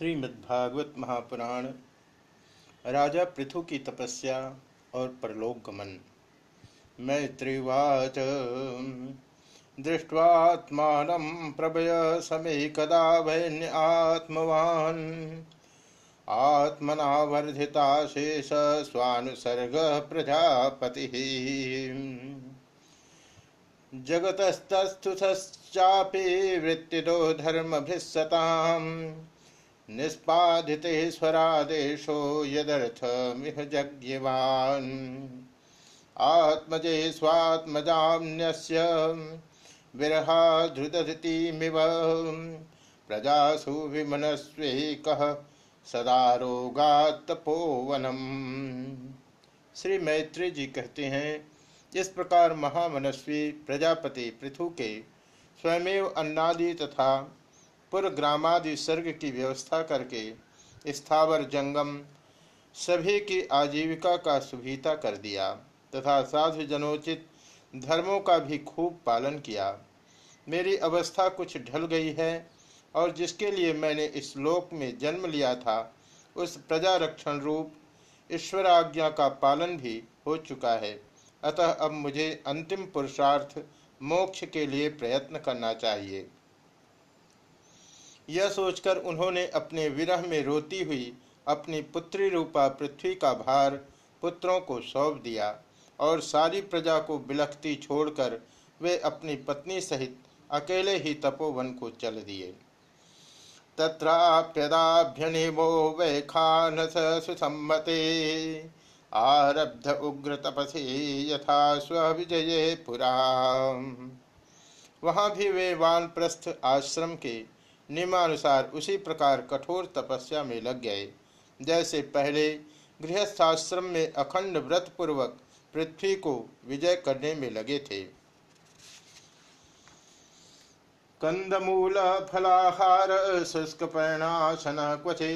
श्रीमद्भागवत महापुराण राजा पृथु की तपस्या और परलोक गमन। मैत्रीवाच। दृष्ट्वात्मानं प्रभय समे कदा वैन्य आत्मवान् आत्मना वर्धिता शेष स्वानुसर्ग प्रजापति जगतस्तस्थुतश्चापि वृत्तिदो धर्मभिस्सताम् निष्पादितेश्वरादेशो यदर्थमिह जज्ञवान् आत्मजे स्वात्मजान्यस्य विरहाधृतधितिमिव प्रजासु विमनस्वेकः सदा श्री मैत्री जी कहते हैं, इस प्रकार महामनस्वी प्रजापति पृथु के स्वयमेव अन्नादि तथा पुरग्रामादि सर्ग की व्यवस्था करके स्थावर जंगम सभी की आजीविका का सुभीता कर दिया, तथा साधु जनोचित धर्मों का भी खूब पालन किया। मेरी अवस्था कुछ ढल गई है, और जिसके लिए मैंने इस लोक में जन्म लिया था, उस प्रजा रक्षण रूप ईश्वराज्ञा का पालन भी हो चुका है। अतः अब मुझे अंतिम पुरुषार्थ मोक्ष के लिए प्रयत्न करना चाहिए। यह सोचकर उन्होंने अपने विरह में रोती हुई अपनी पुत्री रूपा पृथ्वी का भार पुत्रों को सौंप दिया और सारी प्रजा को बिलखती छोड़कर वे अपनी पत्नी सहित अकेले ही तपोवन को चल दिए। तत्राप्यदाभ्यनिमो वै खान सुसम्मते। आरब्ध उग्र तपसी यथा स्विजय पुरा वहाँ भी वे वानप्रस्थ आश्रम के नियमानुसार उसी प्रकार कठोर तपस्या में लग गए। जैसे पहले गृहस्थाश्रम में अखंड व्रत पूर्वक पृथ्वी को विजय करने में लगे थे। कंदमूल फलाहार शुष्क पर्णाशन क्वचे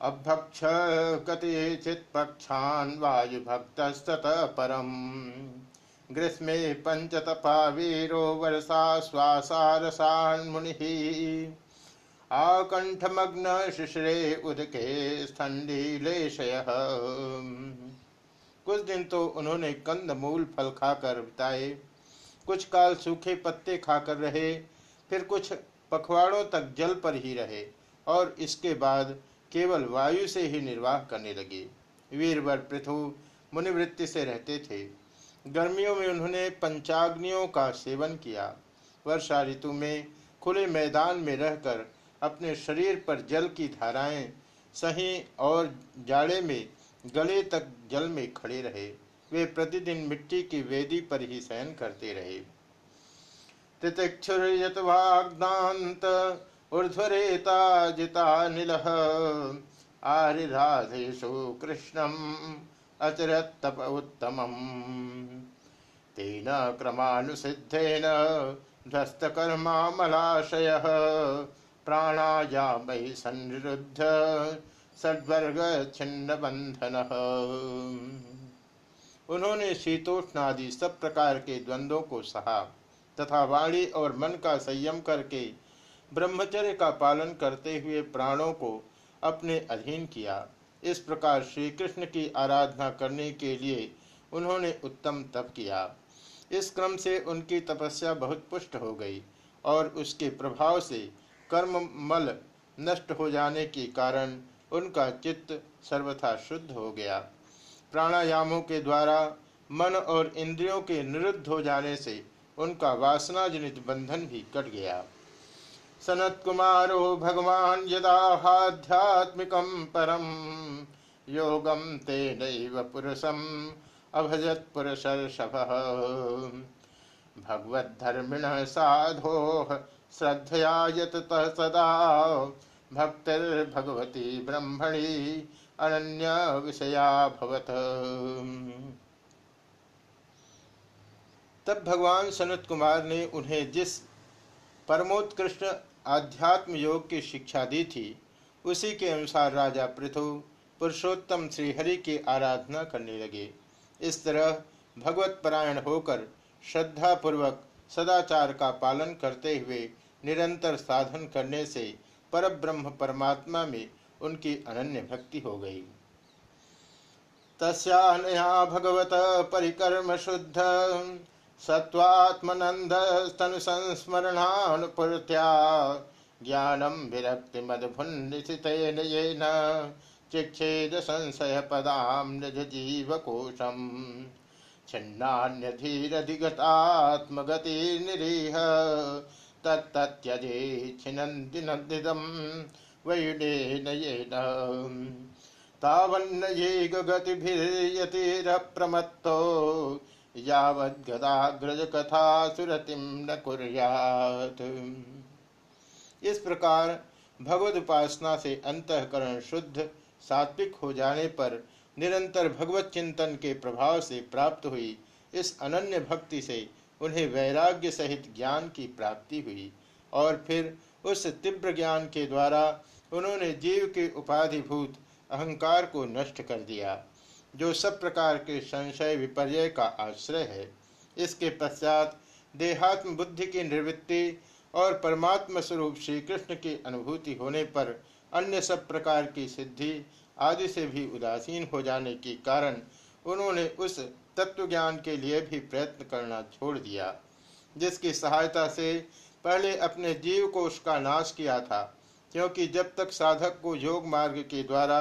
अभक्ष कतिचित पक्षान वायु भक्त परम। ग्रीष्मे पंचतपा वीरो वर्षा श्वासारसान मुनि आकंठमग्न शिशरे उदके ठंडी लेशय। कुछ दिन तो उन्होंने कंद मूल फल खाकर बिताए। कुछ काल सूखे पत्ते खाकर रहे। फिर कुछ पखवाड़ों तक जल पर ही रहे। और इसके बाद केवल वायु से ही निर्वाह करने लगे। वीरवर पृथु मुनिवृत्ति से रहते थे। गर्मियों में उन्होंने पंचाग्नियों का सेवन किया। वर्षा ऋतु में खुले मैदान में रहकर अपने शरीर पर जल की धाराएँ सही और जाड़े में गले तक जल में खड़े रहे। वे प्रतिदिन मिट्टी की वेदी पर ही शयन करते रहे। तितिक्षुर्यतवाग्दांत ऊर्ध्वरेता जिता निल। आरिराधेशु कृष्णम। अचरतप उत्तम तेन क्रमानुसिद्धेन ध्वस्तकर्मामलाशय। प्राणायाम संरुद्ध षड्वर्ग छिन्न बंधन उन्होंने शीतोष्णादि सब प्रकार के द्वंद्वों को सहा, तथा वाणी और मन का संयम करके ब्रह्मचर्य का पालन करते हुए प्राणों को अपने अधीन किया। इस प्रकार श्री कृष्ण की आराधना करने के लिए उन्होंने उत्तम तप किया। इस क्रम से उनकी तपस्या बहुत पुष्ट हो गई और उसके प्रभाव से कर्म मल नष्ट हो जाने के कारण उनका चित्त सर्वथा शुद्ध हो गया। प्राणायामों के द्वारा मन और इंद्रियों के निरुद्ध हो जाने से उनका वासना जनित बंधन भी कट गया। सनत कुमारो भगवान यदाध्यात्मिक परम योगम ते नैव पुरुषम अभजत पुरुषर्षभ। भगवद्धर्मिण साधो श्रद्धया यत सदा। भक्तिर्भगवती ब्रह्मणी अनन्य विषया भवत। तब भगवान सनत कुमार ने उन्हें जिस परमोत्कृष्ट आध्यात्म योग की शिक्षा दी थी। उसी के अनुसार राजा पृथु पुरुषोत्तम श्रीहरि की आराधना करने लगे। इस तरह भगवत परायण होकर श्रद्धा पूर्वक सदाचार का पालन करते हुए निरंतर साधन करने से पर ब्रह्म परमात्मा में उनकी अनन्य भक्ति हो गई। तस्यानया भगवत परिकर्म शुद्ध। सत्वात्मनंद स्तन संस्मरणानुपूर्त्या ज्ञानम विरक्ति मदभुन्निशितेन येन चिक्षेद संशय पदाम निज जीवकोशम छिन्नान्यधीरधिगतात्मगति निरीह तत्तत्यजे छिनन्ति नन्दिदं वयुडेन येन। तावन्न ये गगतिभिर्यतिरप्रमत्तो यावद्गदाग्रज कथा सुरतिम न कुर्यात्। इस प्रकार भगवत उपासना से अंतकरण शुद्ध, सात्विक हो जाने पर निरंतर भगवत चिंतन के प्रभाव से प्राप्त हुई इस अनन्य भक्ति से उन्हें वैराग्य सहित ज्ञान की प्राप्ति हुई और फिर उस तीव्र ज्ञान के द्वारा उन्होंने जीव के उपाधिभूत अहंकार को नष्ट कर दिया। जो सब प्रकार के संशय विपर्य का आश्रय है। इसके पश्चात देहात्म बुद्धि की निवृत्ति और परमात्मा स्वरूप श्री कृष्ण की अनुभूति होने पर अन्य सब प्रकार की सिद्धि आदि से भी उदासीन हो जाने के कारण उन्होंने उस तत्व ज्ञान के लिए भी प्रयत्न करना छोड़ दिया, जिसकी सहायता से पहले अपने जीव को उसका नाश किया था, क्योंकि जब तक साधक को योग मार्ग के द्वारा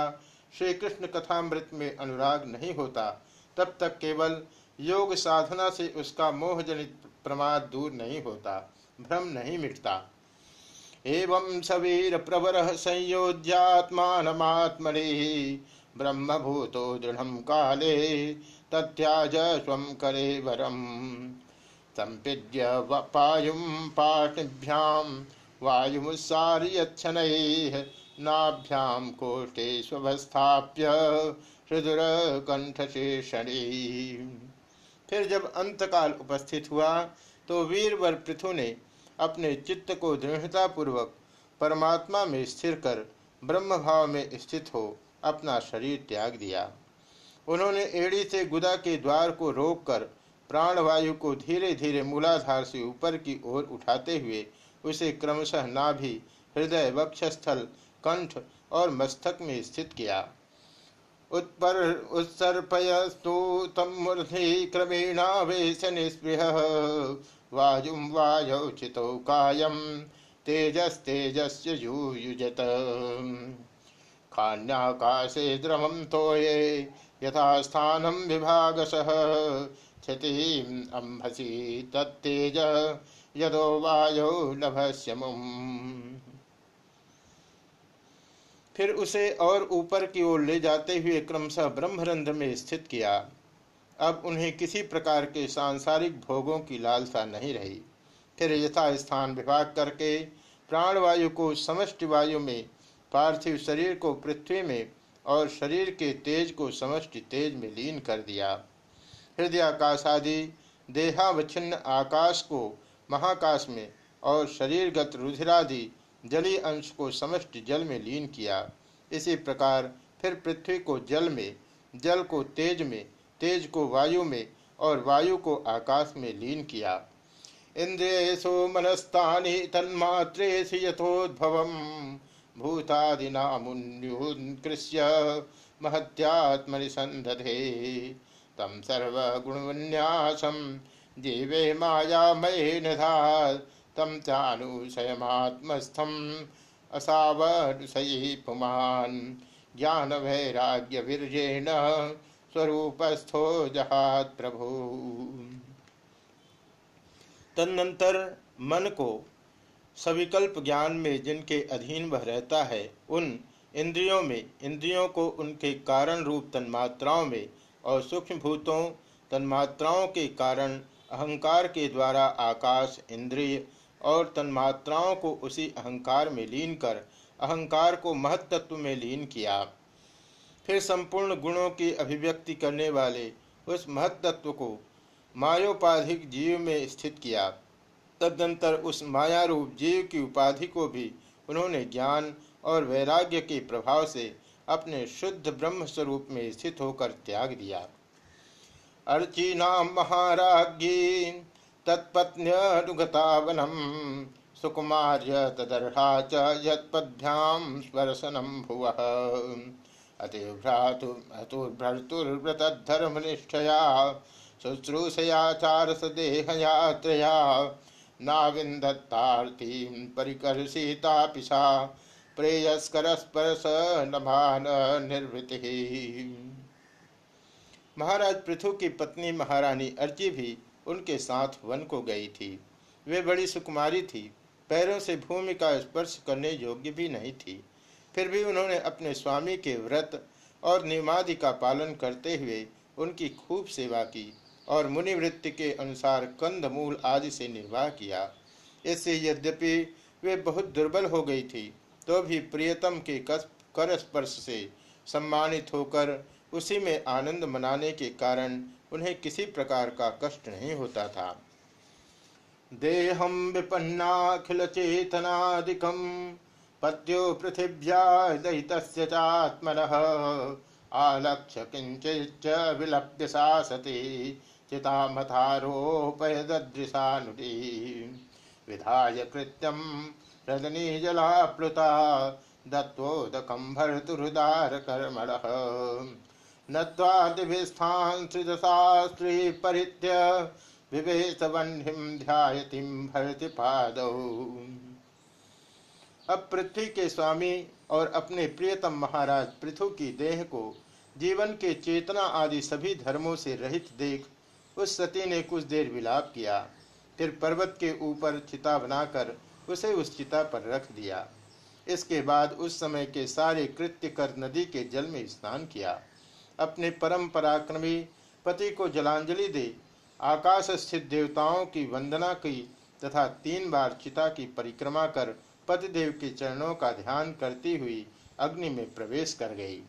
श्री कृष्ण कथामृत में अनुराग नहीं होता, तब तक केवल योग साधना से उसका मोहजनित प्रमाद दूर नहीं होता, भ्रम नहीं मिटता। एवं सवीर प्रवर संयोज्यात्मात्मने ब्रह्म भूतो दृढ़ काले तथ्याज स्व करे वरम संपिद्य पायुम पाठिभ्याम वायुमुत्सार्यन नाभ्याम कोष्ठे स्ववस्थाप्य सुदूर कंठ से फिर जब अंतकाल उपस्थित हुआ तो वीरवर पृथु ने अपने चित्त को दृढ़ता पूर्वक परमात्मा में स्थिर कर ब्रह्म भाव में स्थित हो अपना शरीर त्याग दिया। उन्होंने एड़ी से गुदा के द्वार को रोककर प्राणवायु को धीरे धीरे मूलाधार से ऊपर की ओर उठाते हुए उसे क्रमशः नाभि, हृदय, वक्षस्थल कंठ और मस्तक में स्थित किया। उत्पर उत्सर्पयस्तु तम मूर्धि क्रमेणावेश निस्पृह वायुम वायौ कायम तेजस्तेजस्य यूयुजत। खान्याकाशे द्रवम तोये यथा स्थानम विभागसः क्षतिम अम्भसी तत्तेज। यदो वायौ नभस्यमुम्। फिर उसे और ऊपर की ओर ले जाते हुए क्रमशः ब्रह्मरंध्र में स्थित किया। अब उन्हें किसी प्रकार के सांसारिक भोगों की लालसा नहीं रही। फिर यथा स्थान विभाग करके प्राणवायु को समष्टि वायु में, पार्थिव शरीर को पृथ्वी में और शरीर के तेज को समष्टि तेज में लीन कर दिया। हृदय आकाश आदि देहावच्छिन्न आकाश को महाकाश में और शरीरगत रुधिरादि जली अंश को समष्टि जल में लीन किया। इसी प्रकार फिर पृथ्वी को जल में, जल को तेज में, तेज को वायु में और वायु को आकाश में लीन किया। इंद्रियसो मनस्तानि तन्मात्रेषु यथोद्भव भूतादिना मुन्युत्कृष्य महत्यात्मनिसंधे तम सर्वगुणविन्यासम। जीवे मायामये निधा तम चानुशयमात्मस्थम असावनुषयी पुमान ज्ञान वैराग्य वीर्येण स्वरूपस्थो जहात प्रभु। तदनंतर मन को सविकल्प ज्ञान में जिनके अधीन वह रहता है, उन इंद्रियों में, इंद्रियों को उनके कारण रूप तन्मात्राओं में और सूक्ष्म भूतों तन्मात्राओं के कारण अहंकार के द्वारा आकाश, इंद्रिय और तन्मात्राओं को उसी अहंकार में लीन कर, अहंकार को महत्त्व में लीन किया। फिर संपूर्ण गुणों की अभिव्यक्ति करने वाले उस महत्त्व को मायोपाधिक जीव में स्थित किया। तदनंतर उस माया रूप जीव की उपाधि को भी उन्होंने ज्ञान और वैराग्य के प्रभाव से अपने शुद्ध ब्रह्म स्वरूप में स्थित होकर त्याग दिया। अर्चीना महाराज्ञी तत्पत्न्यनुगतावनम सुकुमार्य तदर्हा च यत्पद्भ्यां स्पर्शनं भुवः। अतिभ्रातुर्भर्तुर्व्रतधर्मनिष्ठया शुश्रूषयाचारसदेहयात्रया नाविन्दत्तार्थीं परिकर्षितापि सा प्रेयस्करस्परस नमान निर्वृति महाराज पृथु की पत्नी महारानी अर्ची भी उनके साथ वन को गई थी। वे बड़ी सुकुमारी थी। पैरों से भूमि का स्पर्श करने योग्य भी नहीं थी। फिर भी उन्होंने अपने स्वामी के व्रत और नियमादि का पालन करते हुए उनकी खूब सेवा की और मुनिवृत्ति के अनुसार कंद मूल आदि से निर्वाह किया। इससे यद्यपि वे बहुत दुर्बल हो गई थी तो भी प्रियतम के कर स्पर्श से सम्मानित होकर उसी में आनंद मनाने के कारण उन्हें किसी प्रकार का कष्ट नहीं होता था। देहम विपन्नाखिल चेतनादिकम पद्यो पृथिव्या दहित चात्मन। आलक्ष्य किंचित विलप्य सा सती चितामथारोपयदृशानुदी। विधाय कृत्यम रजनी जलाप्लुता दत्वोदकं भर्तुरुदारकर्मणः नत्वादिभिस्थान् सृजशास्त्री परित्य विवेशवह्निं ध्यायतिं भरति पादौ। अब पृथ्वी के स्वामी और अपने प्रियतम महाराज पृथु की देह को जीवन के चेतना आदि सभी धर्मों से रहित देख, उस सती ने कुछ देर विलाप किया, फिर पर्वत के ऊपर चिता बनाकर उसे उस चिता पर रख दिया। इसके बाद उस समय के सारे कृत्य कर नदी के जल में स्नान किया। अपने परम पराक्रमी पति को जलांजलि दे, आकाश स्थित देवताओं की वंदना की तथा तीन बार चिता की परिक्रमा कर पतिदेव के चरणों का ध्यान करती हुई अग्नि में प्रवेश कर गई।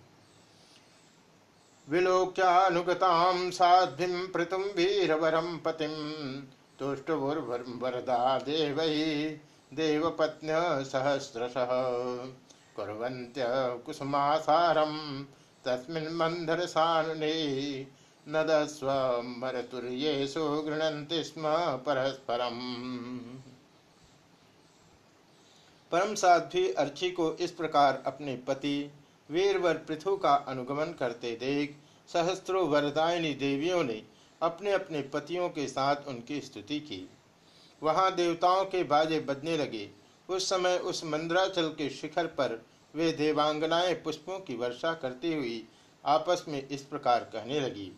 विलोक्यानुगतां साध्वीं पृतुं वीरवरं पतिं तुष्टुर्वरदा देवैः देवपत्न्य सहस्रशः कुर्वन्त्य कुसुमासारं तस्मिन् मन्धरसानुने नदस्व मरतुर्येषु गृह्णन्ति स्म परस्परम्। परम साध्वी अर्ची को इस प्रकार अपने पति वीरवर पृथु का अनुगमन करते देख, सहस्त्रों वरदायिनी देवियों ने अपने अपने पतियों के साथ उनकी स्तुति की। वहाँ देवताओं के बाजे बजने लगे। उस समय उस मंद्राचल के शिखर पर वे देवांगनाएँ पुष्पों की वर्षा करती हुई आपस में इस प्रकार कहने लगी।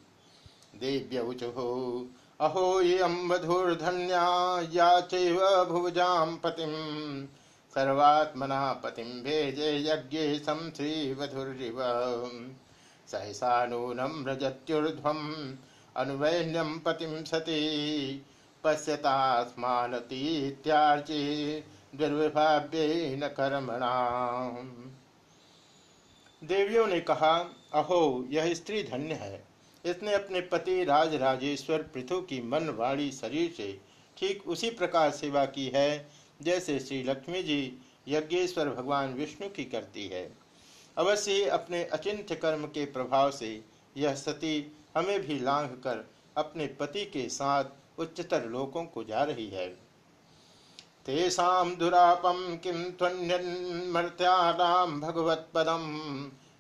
देव्यौचुहो अहो ये अम्बधुर्धन्या या चैव भुवजाम पतिम सर्वात्मना पतिम भेजे यज्ञ श्रीवधुरिव सहसा नूनम रजत्युर्ध्वम अनुवैन्यम पतिम सती। पश्यतास्मानतीत्यार्चे देवियों ने कहा, अहो, यह स्त्री धन्य है। इसने अपने पति राज राजेश्वर पृथु की मन वाणी शरीर से ठीक उसी प्रकार सेवा की है, जैसे श्री लक्ष्मी जी यज्ञेश्वर भगवान विष्णु की करती है। अवश्य ही अपने अचिंत्य कर्म के प्रभाव से यह सती हमें भी लांघ कर अपने पति के साथ उच्चतर लोकों को जा रही है। तेषां दुरापम किम त्वन्यन्मर्त्यानां भगवत्पदं?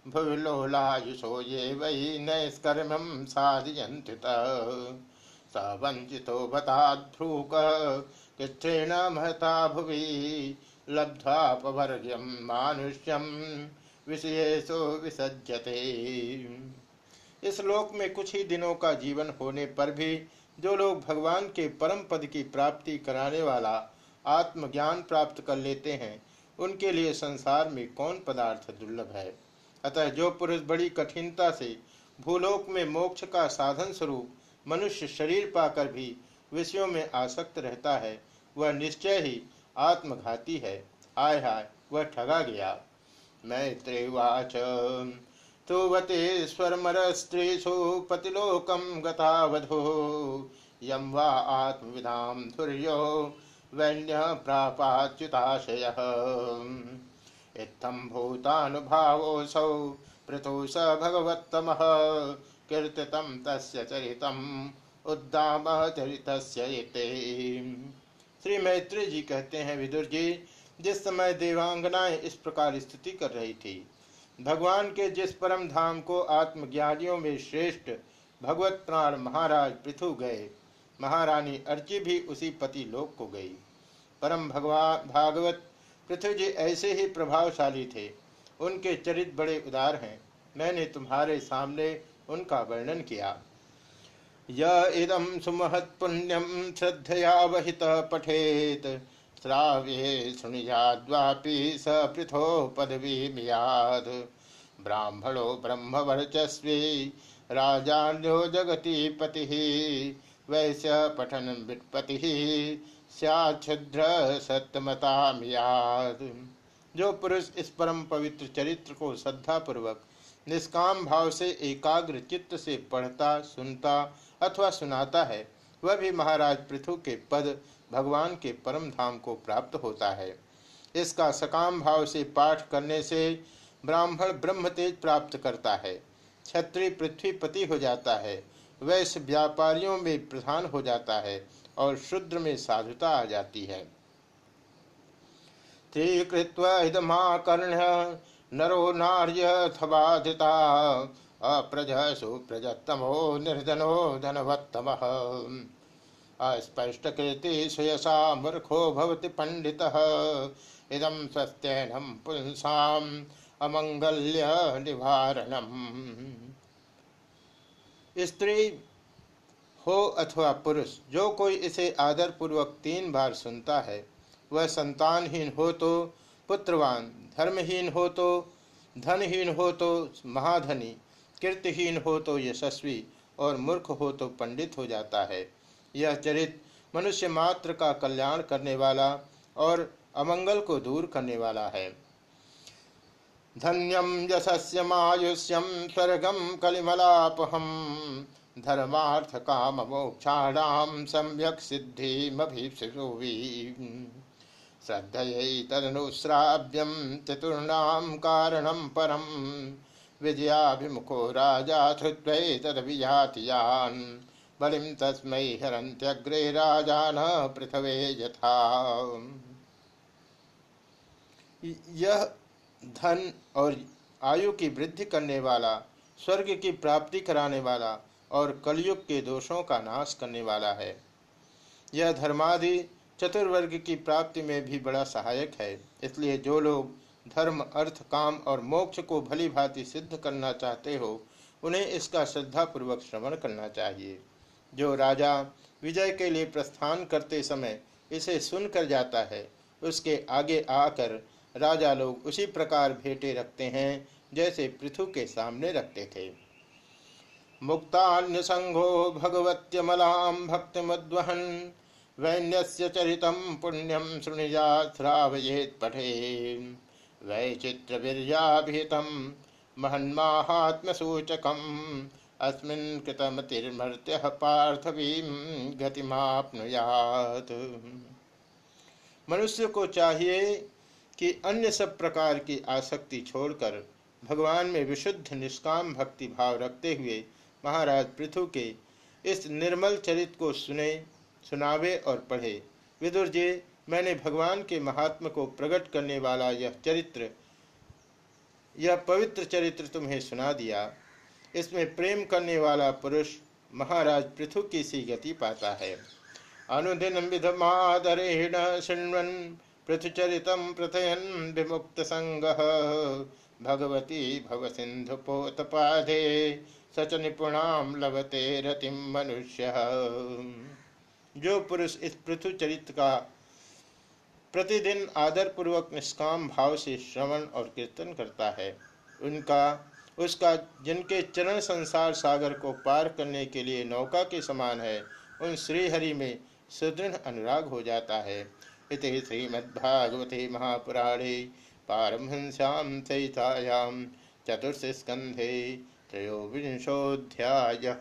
भुविलोलायुषो ये वै नैष्कर्म्यं साधयन्त्युत। स वञ्चितो भताध्रूकः कृच्छ्रेण महता भुवि लब्ध्वापवर्ग्यम मानुष्यम विषयेशो विसज्जते इस लोक में कुछ ही दिनों का जीवन होने पर भी जो लोग भगवान के परम पद की प्राप्ति कराने वाला आत्मज्ञान प्राप्त कर लेते हैं, उनके लिए संसार में कौन पदार्थ दुर्लभ है? अतः जो पुरुष बड़ी कठिनता से भूलोक में मोक्ष का साधन स्वरूप मनुष्य शरीर पाकर भी विषयों में आसक्त रहता है, वह निश्चय ही आत्मघाती है। हाय हाय, वह ठगा गया। मैत्रेवाच। तो वतेश्वरमरस्त्रीषु पतिलोकं गतावधो। यं वा आत्मविधां धुर्यो वैन्य प्रापाच्युताशयः इत्थं भूतानुभावोऽसौ पृथु स भगवत्तमः। कीर्तितं तस्य चरितम्, उद्दामः चरितस्य श्री मैत्री जी कहते हैं, विदुर जी, जिस समय देवांगनाएँ इस प्रकार स्थिति कर रही थी, भगवान के जिस परम धाम को आत्मज्ञानियों में श्रेष्ठ भगवत प्राण महाराज पृथु गए महारानी अर्ची भी उसी पति लोक को गई। परम भगवान भागवत पृथ्वी जी ऐसे ही प्रभावशाली थे। उनके चरित बड़े उदार हैं। मैंने तुम्हारे सामने उनका वर्णन किया। यदम सुमहत पुण्यम श्रद्धया वहित पठेत। श्राव्ये शुणियाद्वापि स पृथो पदवी मियाद। ब्राह्मणो ब्रह्मवर्चस्वी राजान्यो जगति पति। वैश्य पठन विपति सद्र सत्यमता जो पुरुष इस परम पवित्र चरित्र को श्रद्धा पूर्वक निष्काम भाव से एकाग्र चित्त से पढ़ता, सुनता अथवा सुनाता है, वह भी महाराज पृथु के पद भगवान के परम धाम को प्राप्त होता है। इसका सकाम भाव से पाठ करने से ब्राह्मण ब्रह्म तेज प्राप्त करता है। क्षत्रिय पृथ्वीपति हो जाता है। वैश्य व्यापारियों में प्रधान हो जाता है और शुद्र में साधुता आ जाती है। इदमाकर्ण नरो नार्यथवाधिता अप्रज सुप्रजतमो निर्धनो धनवत्तम। अस्पष्टकृति सुयसा मूर्खो भवति पंडित इदम स्वस्त्यनम पुंसाम अमंगल्य निवारणम स्त्री हो अथवा पुरुष, जो कोई इसे आदर पूर्वक तीन बार सुनता है, वह संतानहीन हो तो पुत्रवान, धर्महीन हो तो धनहीन हो तो महाधनी, कीर्तिहीन हो तो यशस्वी और मूर्ख हो तो पंडित हो जाता है। यह चरित मनुष्य मात्र का कल्याण करने वाला और अमंगल को दूर करने वाला है। धन्यम यशस्यमायुष्यम स्वर्गम कलिमलापहम धर्मार्थ काम मोक्षाणाम सम्यक सिद्धि मभीषुवी श्रद्धयै तदनुश्राव्यम चतुर्णाम कारणम परम विजयाभिमुखो राजा श्रुत्वै तदभिजातियान् बलिम तस्मै हरन्त्यग्रे राजान पृथ्वे यथा। यह धन और आयु की वृद्धि करने वाला, स्वर्ग की प्राप्ति कराने वाला और कलयुग के दोषों का नाश करने वाला है। यह धर्मादि चतुर्वर्ग की प्राप्ति में भी बड़ा सहायक है। इसलिए जो लोग धर्म, अर्थ, काम और मोक्ष को भली भांति सिद्ध करना चाहते हो, उन्हें इसका श्रद्धापूर्वक श्रवण करना चाहिए। जो राजा विजय के लिए प्रस्थान करते समय इसे सुनकर जाता है, उसके आगे आकर राजा लोग उसी प्रकार भेंटे रखते हैं, जैसे पृथु के सामने रखते थे। मुक्तान्य संघो भगवत्यमलाम भक्ति मद्वहन वैन्यस्य चरितं पुण्यम शृणुजा श्रावयेत् पठे वैचित्रवीर्याभिहितं महन्माहात्म्यसूचकम्, अस्मिन् कृतमतिर्मर्त्यः पार्थवीं गतिमाप्नुयात्। मनुष्य को चाहिए कि अन्य सब प्रकार की आसक्ति छोड़कर भगवान में विशुद्ध निष्काम भक्ति भाव रखते हुए महाराज पृथु के इस निर्मल चरित को सुने, सुनावे और पढ़े। विदुर जी, मैंने भगवान के महात्म को प्रकट करने वाला यह चरित्र, यह पवित्र चरित्र तुम्हें सुना दिया। इसमें प्रेम करने वाला पुरुष महाराज पृथु की सी गति पाता है। अनुदिन विधमादरेण शृण्वन पृथुचरित प्रथयन विमुक्त संग भगवती भव सिंधु पोतपाधे सच निपुणाम लभते रतिम मनुष्य। जो पुरुष इस पृथु चरित्र का प्रतिदिन आदर पूर्वक निष्काम भाव से श्रवण और कीर्तन करता है, उनका, उसका, जिनके चरण संसार सागर को पार करने के लिए नौका के समान है, उन श्रीहरि में सुदृढ़ अनुराग हो जाता है। इत श्रीमद्भागवते महापुराणे पारमहंस्यां सहितायां चतुर्थ स्कंधे त्रयोविंशोध्याय